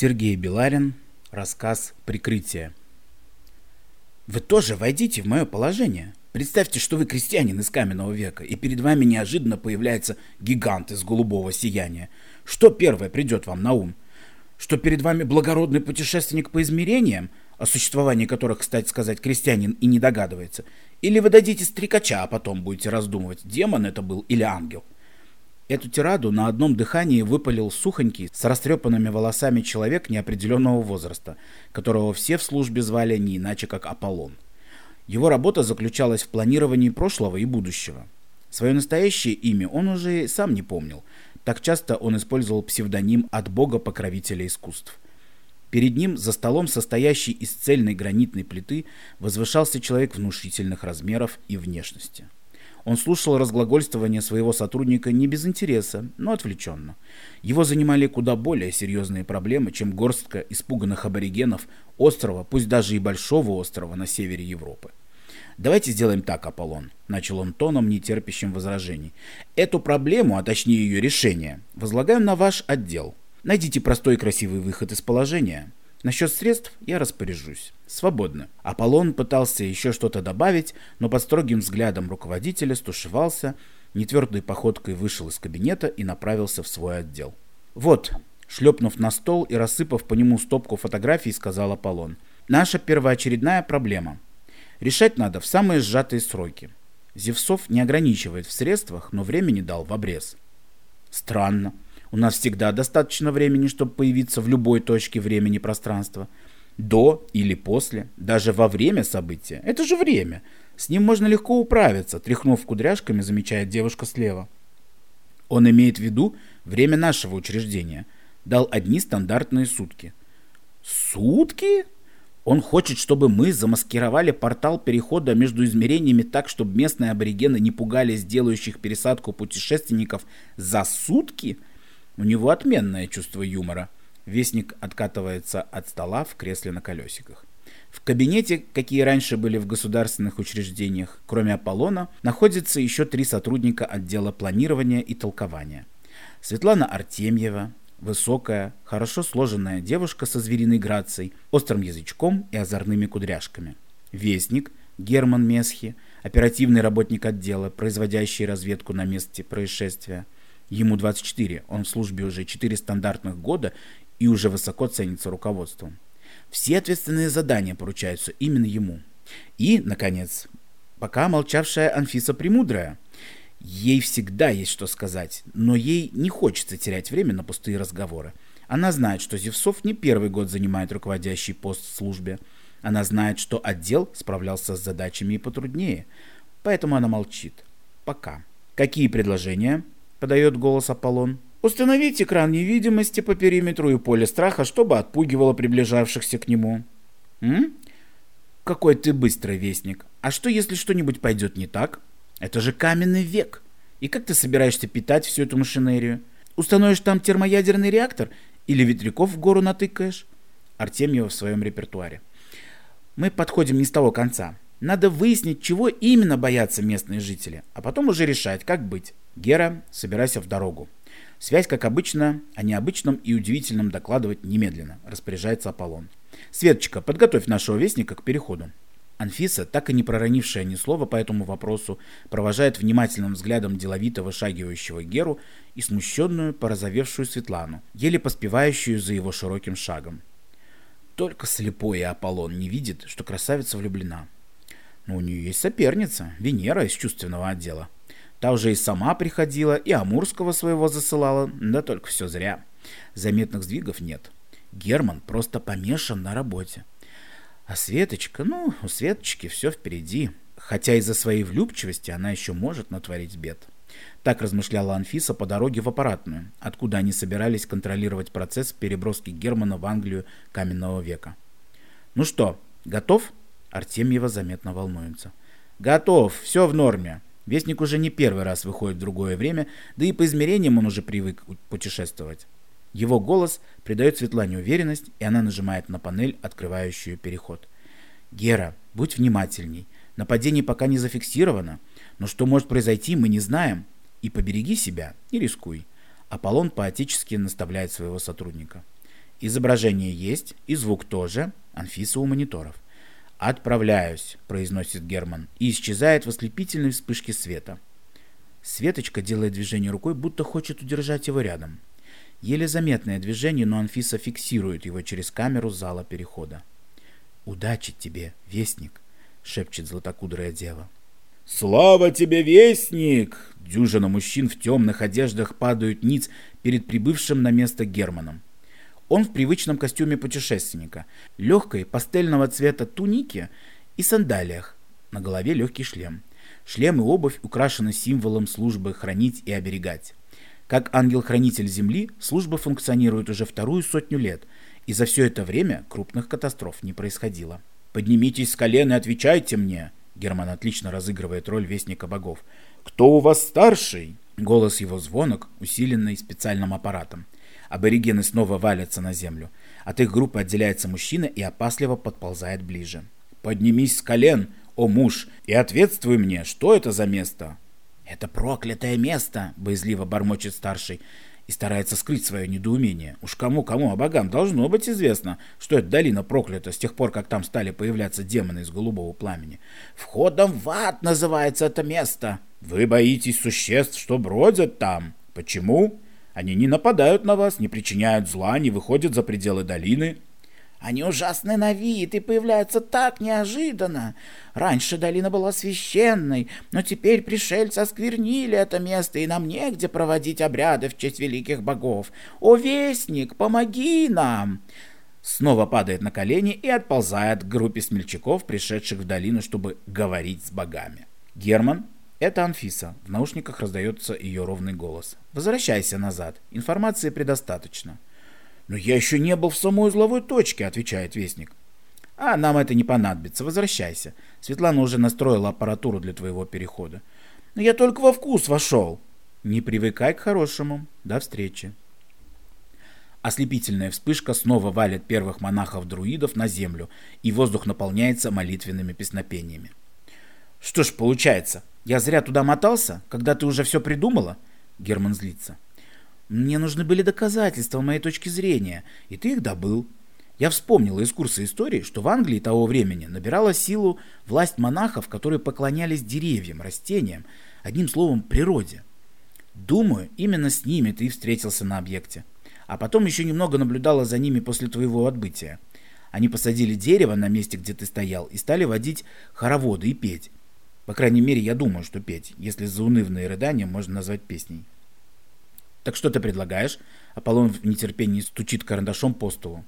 Сергей Беларин. Рассказ «Прикрытие». Вы тоже войдите в мое положение. Представьте, что вы крестьянин из каменного века, и перед вами неожиданно появляется гигант из голубого сияния. Что первое придет вам на ум? Что перед вами благородный путешественник по измерениям, о существовании которых, кстати сказать, крестьянин и не догадывается? Или вы дадите стрекача, а потом будете раздумывать, демон это был или ангел? Эту тираду на одном дыхании выпалил сухонький, с растрепанными волосами человек неопределенного возраста, которого все в службе звали не иначе как Аполлон. Его работа заключалась в планировании прошлого и будущего. Свое настоящее имя он уже сам не помнил, так часто он использовал псевдоним от бога-покровителя искусств. Перед ним, за столом, состоящий из цельной гранитной плиты, возвышался человек внушительных размеров и внешности. Он слушал разглагольствование своего сотрудника не без интереса, но отвлеченно. Его занимали куда более серьезные проблемы, чем горстка испуганных аборигенов острова, пусть даже и большого острова на севере Европы. «Давайте сделаем так, Аполлон», — начал он тоном, не терпящим возражений. «Эту проблему, а точнее ее решение, возлагаем на ваш отдел. Найдите простой и красивый выход из положения. Насчет средств я распоряжусь. Свободно. Аполлон пытался еще что-то добавить, но под строгим взглядом руководителя стушевался, нетвердой походкой вышел из кабинета и направился в свой отдел. «Вот», шлепнув на стол и рассыпав по нему стопку фотографий, сказал Аполлон, «наша первоочередная проблема. Решать надо в самые сжатые сроки. Зевсов не ограничивает в средствах, но времени дал в обрез». «Странно. У нас всегда достаточно времени, чтобы появиться в любой точке времени пространства. До или после, даже во время события. Это же время. С ним можно легко управиться, тряхнув кудряшками, замечает девушка слева. Он имеет в виду время нашего учреждения. Дал одни стандартные сутки. Сутки? Он хочет, чтобы мы замаскировали портал перехода между измерениями так, чтобы местные аборигены не пугались делающих пересадку путешественников за сутки? У него отменное чувство юмора. Вестник откатывается от стола в кресле на колесиках. В кабинете, какие раньше были в государственных учреждениях, кроме Аполлона, находятся еще три сотрудника отдела планирования и толкования. Светлана Артемьева, высокая, хорошо сложенная девушка со звериной грацией, острым язычком и озорными кудряшками. Вестник Герман Месхи, оперативный работник отдела, производящий разведку на месте происшествия – Ему 24, он в службе уже 4 стандартных года и уже высоко ценится руководством. Все ответственные задания поручаются именно ему. И, наконец, пока молчавшая Анфиса Премудрая. Ей всегда есть что сказать, но ей не хочется терять время на пустые разговоры. Она знает, что Зевсов не первый год занимает руководящий пост в службе. Она знает, что отдел справлялся с задачами и потруднее. Поэтому она молчит. Пока. Какие предложения? — подает голос Аполлон. «Установить экран невидимости по периметру и поле страха, чтобы отпугивало приближавшихся к нему». «М? Какой ты быстрый вестник. А что, если что-нибудь пойдет не так? Это же каменный век. И как ты собираешься питать всю эту машинерию? Установишь там термоядерный реактор или ветряков в гору натыкаешь?» Артемьева в своем репертуаре. «Мы подходим не с того конца. Надо выяснить, чего именно боятся местные жители, а потом уже решать, как быть. Гера, собирайся в дорогу. Связь, как обычно, о необычном и удивительном докладывать немедленно, распоряжается Аполлон. Светочка, подготовь нашего вестника к переходу. Анфиса, так и не проронившая ни слова по этому вопросу, провожает внимательным взглядом деловито вышагивающего Геру и смущенную, порозовевшую Светлану, еле поспевающую за его широким шагом. Только слепой Аполлон не видит, что красавица влюблена. Но у нее есть соперница, Венера из чувственного отдела. Та уже и сама приходила, и Амурского своего засылала, да только все зря. Заметных сдвигов нет. Герман просто помешан на работе. А Светочка, ну, у Светочки все впереди. Хотя из-за своей влюбчивости она еще может натворить бед. Так размышляла Анфиса по дороге в аппаратную, откуда они собирались контролировать процесс переброски Германа в Англию каменного века. «Ну что, готов?» Артемьева заметно волнуется. «Готов, все в норме. Вестник уже не первый раз выходит в другое время, да и по измерениям он уже привык путешествовать». Его голос придает Светлане уверенность, и она нажимает на панель, открывающую переход. «Гера, будь внимательней. Нападение пока не зафиксировано, но что может произойти, мы не знаем. И побереги себя, и рискуй». Аполлон поотечески наставляет своего сотрудника. Изображение есть, и звук тоже. Анфиса у мониторов. «Отправляюсь», — произносит Герман, и исчезает в ослепительной вспышке света. Светочка делает движение рукой, будто хочет удержать его рядом. Еле заметное движение, но Анфиса фиксирует его через камеру зала перехода. «Удачи тебе, вестник!» — шепчет златокудрая дева. «Слава тебе, вестник!» Дюжина мужчин в темных одеждах падают ниц перед прибывшим на место Германом. Он в привычном костюме путешественника, легкой пастельного цвета тунике и сандалиях, на голове легкий шлем. Шлем и обувь украшены символом службы хранить и оберегать. Как ангел-хранитель Земли, служба функционирует уже вторую сотню лет, и за все это время крупных катастроф не происходило. «Поднимитесь с колен и отвечайте мне!» Герман отлично разыгрывает роль вестника богов. «Кто у вас старший?» Голос его звонок, усиленный специальным аппаратом. Аборигены снова валятся на землю. От их группы отделяется мужчина и опасливо подползает ближе. «Поднимись с колен, о муж, и ответствуй мне, что это за место?» «Это проклятое место!» — боязливо бормочет старший и старается скрыть свое недоумение. Уж кому-кому, а богам должно быть известно, что эта долина проклята с тех пор, как там стали появляться демоны из голубого пламени. «Входом в ад называется это место!» «Вы боитесь существ, что бродят там. Почему?» Они не нападают на вас, не причиняют зла, не выходят за пределы долины. Они ужасны на вид и появляются так неожиданно. Раньше долина была священной, но теперь пришельцы осквернили это место, и нам негде проводить обряды в честь великих богов. О, вестник, помоги нам!» Снова падает на колени и отползает к группе смельчаков, пришедших в долину, чтобы говорить с богами. Герман это Анфиса. В наушниках раздается ее ровный голос. «Возвращайся назад. Информации предостаточно». «Но я еще не был в самой узловой точке», — отвечает Вестник. «А нам это не понадобится. Возвращайся. Светлана уже настроила аппаратуру для твоего перехода». «Но я только во вкус вошел». «Не привыкай к хорошему. До встречи». Ослепительная вспышка снова валит первых монахов-друидов на землю, и воздух наполняется молитвенными песнопениями. «Что ж получается, я зря туда мотался, когда ты уже все придумала?» Герман злится. «Мне нужны были доказательства моей точки зрения, и ты их добыл. Я вспомнила из курса истории, что в Англии того времени набирала силу власть монахов, которые поклонялись деревьям, растениям, одним словом, природе. Думаю, именно с ними ты встретился на объекте. А потом еще немного наблюдала за ними после твоего отбытия. Они посадили дерево на месте, где ты стоял, и стали водить хороводы и петь. По крайней мере, я думаю, что петь, если заунывные рыдания можно назвать песней. Так что ты предлагаешь? Аполлон в нетерпении стучит карандашом по столу.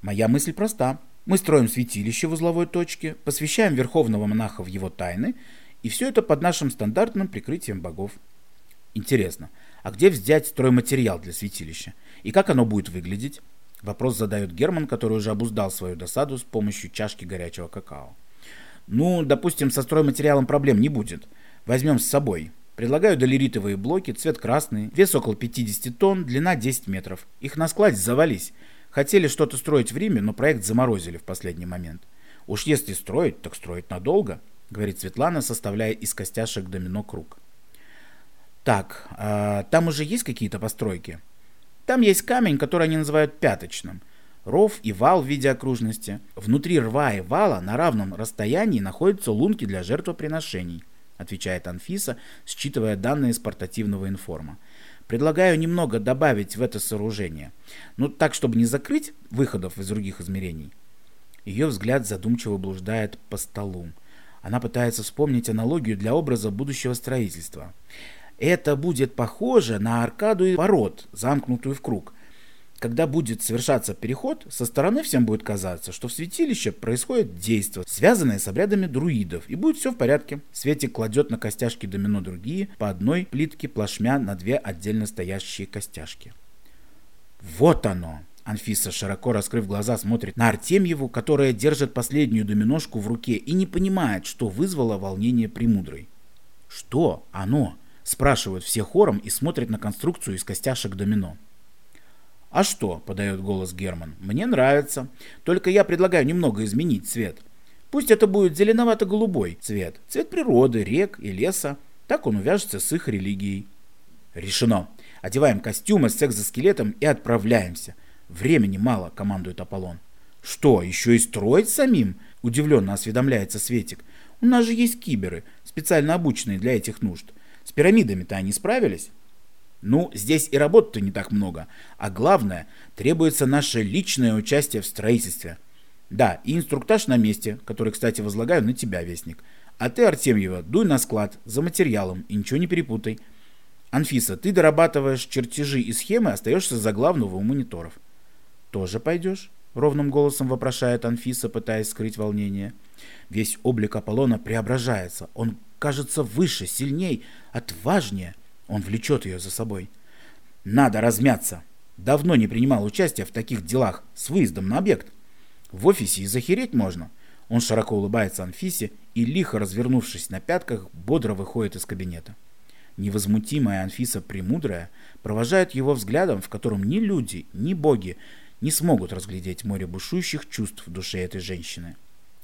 Моя мысль проста. Мы строим святилище в узловой точке, посвящаем верховного монаха в его тайны, и все это под нашим стандартным прикрытием богов. Интересно, а где взять стройматериал для святилища? И как оно будет выглядеть? Вопрос задает Герман, который уже обуздал свою досаду с помощью чашки горячего какао. Ну, допустим, со стройматериалом проблем не будет. Возьмем с собой. Предлагаю долеритовые блоки, цвет красный, вес около 50 тонн, длина 10 метров. Их на складе завались. Хотели что-то строить в Риме, но проект заморозили в последний момент. Уж если строить, так строить надолго, говорит Светлана, составляя из костяшек домино круг. Так, а там уже есть какие-то постройки? Там есть камень, который они называют пяточным – ров и вал в виде окружности. Внутри рва и вала на равном расстоянии находятся лунки для жертвоприношений, отвечает Анфиса, считывая данные из портативного информа. Предлагаю немного добавить в это сооружение. Ну, так, чтобы не закрыть выходов из других измерений. Ее взгляд задумчиво блуждает по столу. Она пытается вспомнить аналогию для образа будущего строительства. Это будет похоже на аркаду и ворот, замкнутую в круг – когда будет совершаться переход, со стороны всем будет казаться, что в святилище происходит действие, связанное с обрядами друидов, и будет все в порядке. Светик кладет на костяшки домино другие, по одной плитке плашмя на две отдельно стоящие костяшки. Вот оно! Анфиса, широко раскрыв глаза, смотрит на Артемьеву, которая держит последнюю доминошку в руке и не понимает, что вызвало волнение Премудрой. «Что оно?» – спрашивают все хором и смотрят на конструкцию из костяшек домино. «А что?» – подает голос Герман. «Мне нравится. Только я предлагаю немного изменить цвет. Пусть это будет зеленовато-голубой цвет. Цвет природы, рек и леса. Так он увяжется с их религией». «Решено. Одеваем костюмы с экзоскелетом и отправляемся. Времени мало, командует Аполлон. Что, еще и строить самим? Удивленно осведомляется Светик. У нас же есть киберы, специально обученные для этих нужд. С пирамидами-то они справились? Ну, здесь и работы-то не так много. А главное, требуется наше личное участие в строительстве. Да, и инструктаж на месте, который, кстати, возлагаю на тебя, Вестник. А ты, Артемьева, дуй на склад за материалом и ничего не перепутай. Анфиса, ты дорабатываешь чертежи и схемы, остаешься за главного у мониторов. Тоже пойдешь? Ровным голосом вопрошает Анфиса, пытаясь скрыть волнение. Весь облик Аполлона преображается. Он кажется выше, сильней, отважнее. Он влечет ее за собой. Надо размяться. Давно не принимал участия в таких делах с выездом на объект. В офисе и захереть можно. Он широко улыбается Анфисе и, лихо развернувшись на пятках, бодро выходит из кабинета. Невозмутимая Анфиса Премудрая провожает его взглядом, в котором ни люди, ни боги не смогут разглядеть море бушующих чувств в душе этой женщины.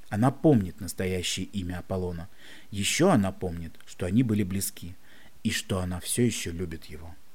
Она помнит настоящее имя Аполлона. Еще она помнит, что они были близки, и что она все еще любит его.